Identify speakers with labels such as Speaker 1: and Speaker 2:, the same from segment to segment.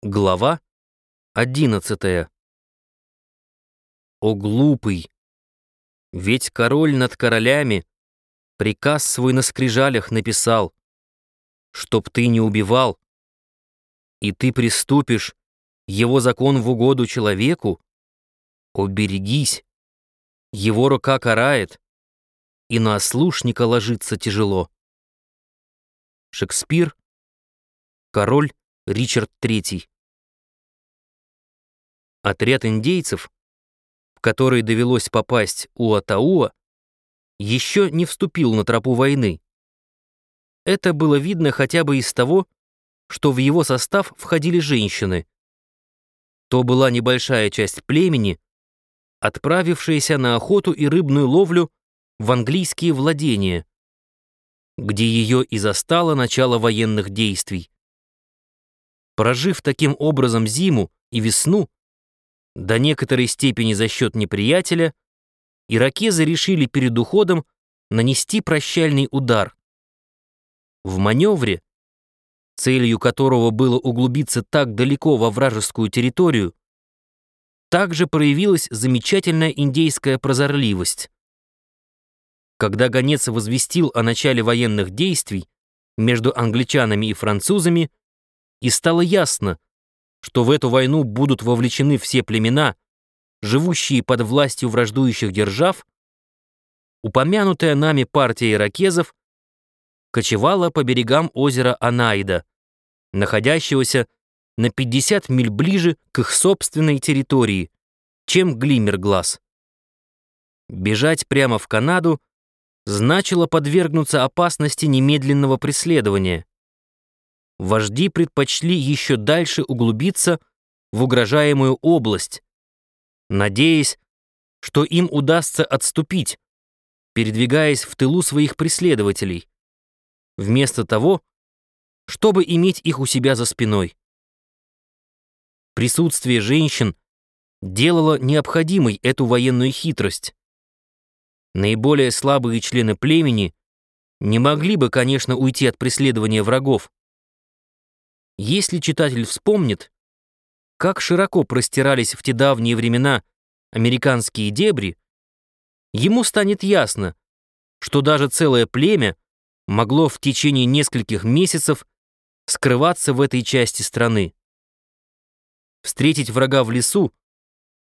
Speaker 1: Глава одиннадцатая. О глупый! Ведь король над королями приказ свой на скрижалях написал, чтоб ты не убивал, и ты приступишь его закон в угоду человеку, оберегись, его рука карает, и на ослушника ложится тяжело. Шекспир, король Ричард III. Отряд индейцев, в который довелось попасть у Атауа, еще не вступил на тропу войны. Это было видно хотя бы из того, что в его состав входили женщины. То была небольшая часть племени, отправившаяся на охоту и рыбную ловлю в английские владения, где ее и застало начало военных действий. Прожив таким образом зиму и весну, до некоторой степени за счет неприятеля, иракезы решили перед уходом нанести прощальный удар. В маневре, целью которого было углубиться так далеко во вражескую территорию, также проявилась замечательная индейская прозорливость. Когда гонец возвестил о начале военных действий между англичанами и французами, и стало ясно, что в эту войну будут вовлечены все племена, живущие под властью враждующих держав, упомянутая нами партия иракезов кочевала по берегам озера Анаида, находящегося на 50 миль ближе к их собственной территории, чем Глиммер-глаз. Бежать прямо в Канаду значило подвергнуться опасности немедленного преследования вожди предпочли еще дальше углубиться в угрожаемую область, надеясь, что им удастся отступить, передвигаясь в тылу своих преследователей, вместо того, чтобы иметь их у себя за спиной. Присутствие женщин делало необходимой эту военную хитрость. Наиболее слабые члены племени не могли бы, конечно, уйти от преследования врагов, если читатель вспомнит, как широко простирались в те давние времена американские дебри, ему станет ясно, что даже целое племя могло в течение нескольких месяцев скрываться в этой части страны. Встретить врага в лесу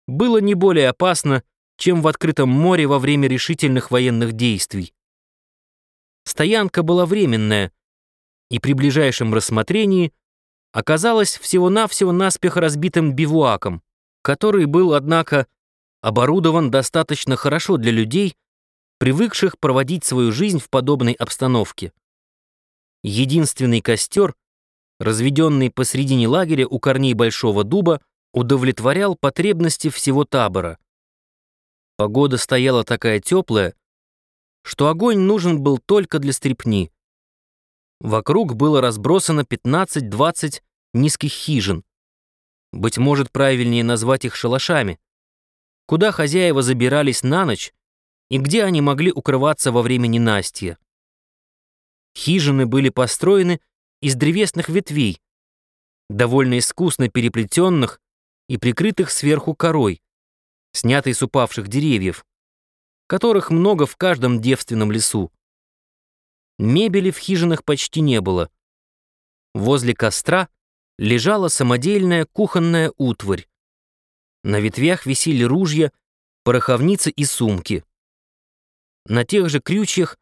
Speaker 1: было не более опасно, чем в открытом море во время решительных военных действий. Стоянка была временная, и при ближайшем рассмотрении оказалось всего-навсего наспех разбитым бивуаком, который был, однако, оборудован достаточно хорошо для людей, привыкших проводить свою жизнь в подобной обстановке. Единственный костер, разведенный посредине лагеря у корней большого дуба, удовлетворял потребности всего табора. Погода стояла такая теплая, что огонь нужен был только для стрепни. Вокруг было разбросано 15-20 низких хижин. Быть может, правильнее назвать их шалашами, куда хозяева забирались на ночь и где они могли укрываться во время ненастья. Хижины были построены из древесных ветвей, довольно искусно переплетенных и прикрытых сверху корой, снятой с упавших деревьев, которых много в каждом девственном лесу. Мебели в хижинах почти не было. Возле костра лежала самодельная кухонная утварь. На ветвях висели ружья, пороховницы и сумки. На тех же крючьях,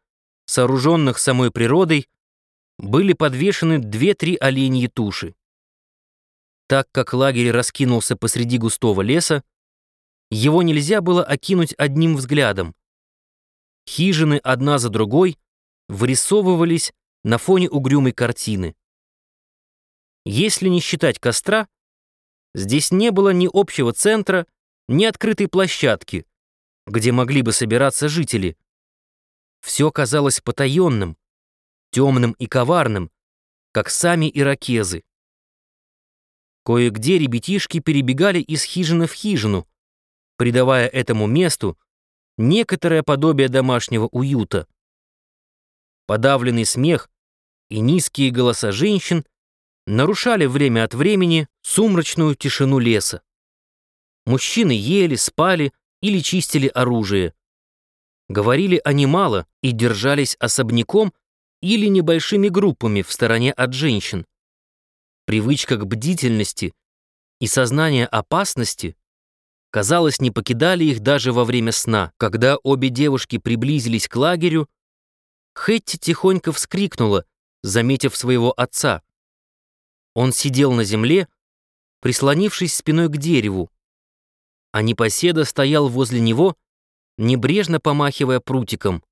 Speaker 1: сооруженных самой природой, были подвешены две-три оленьи туши. Так как лагерь раскинулся посреди густого леса, его нельзя было окинуть одним взглядом. Хижины одна за другой вырисовывались на фоне угрюмой картины. Если не считать костра, здесь не было ни общего центра, ни открытой площадки, где могли бы собираться жители. Все казалось потаенным, темным и коварным, как сами иракезы. Кое-где ребятишки перебегали из хижины в хижину, придавая этому месту некоторое подобие домашнего уюта. Подавленный смех и низкие голоса женщин нарушали время от времени сумрачную тишину леса. Мужчины ели, спали или чистили оружие. Говорили они мало и держались особняком или небольшими группами в стороне от женщин. Привычка к бдительности и сознание опасности, казалось, не покидали их даже во время сна. Когда обе девушки приблизились к лагерю, Хэтти тихонько вскрикнула, заметив своего отца. Он сидел на земле, прислонившись спиной к дереву, а непоседа стоял возле него, небрежно помахивая прутиком.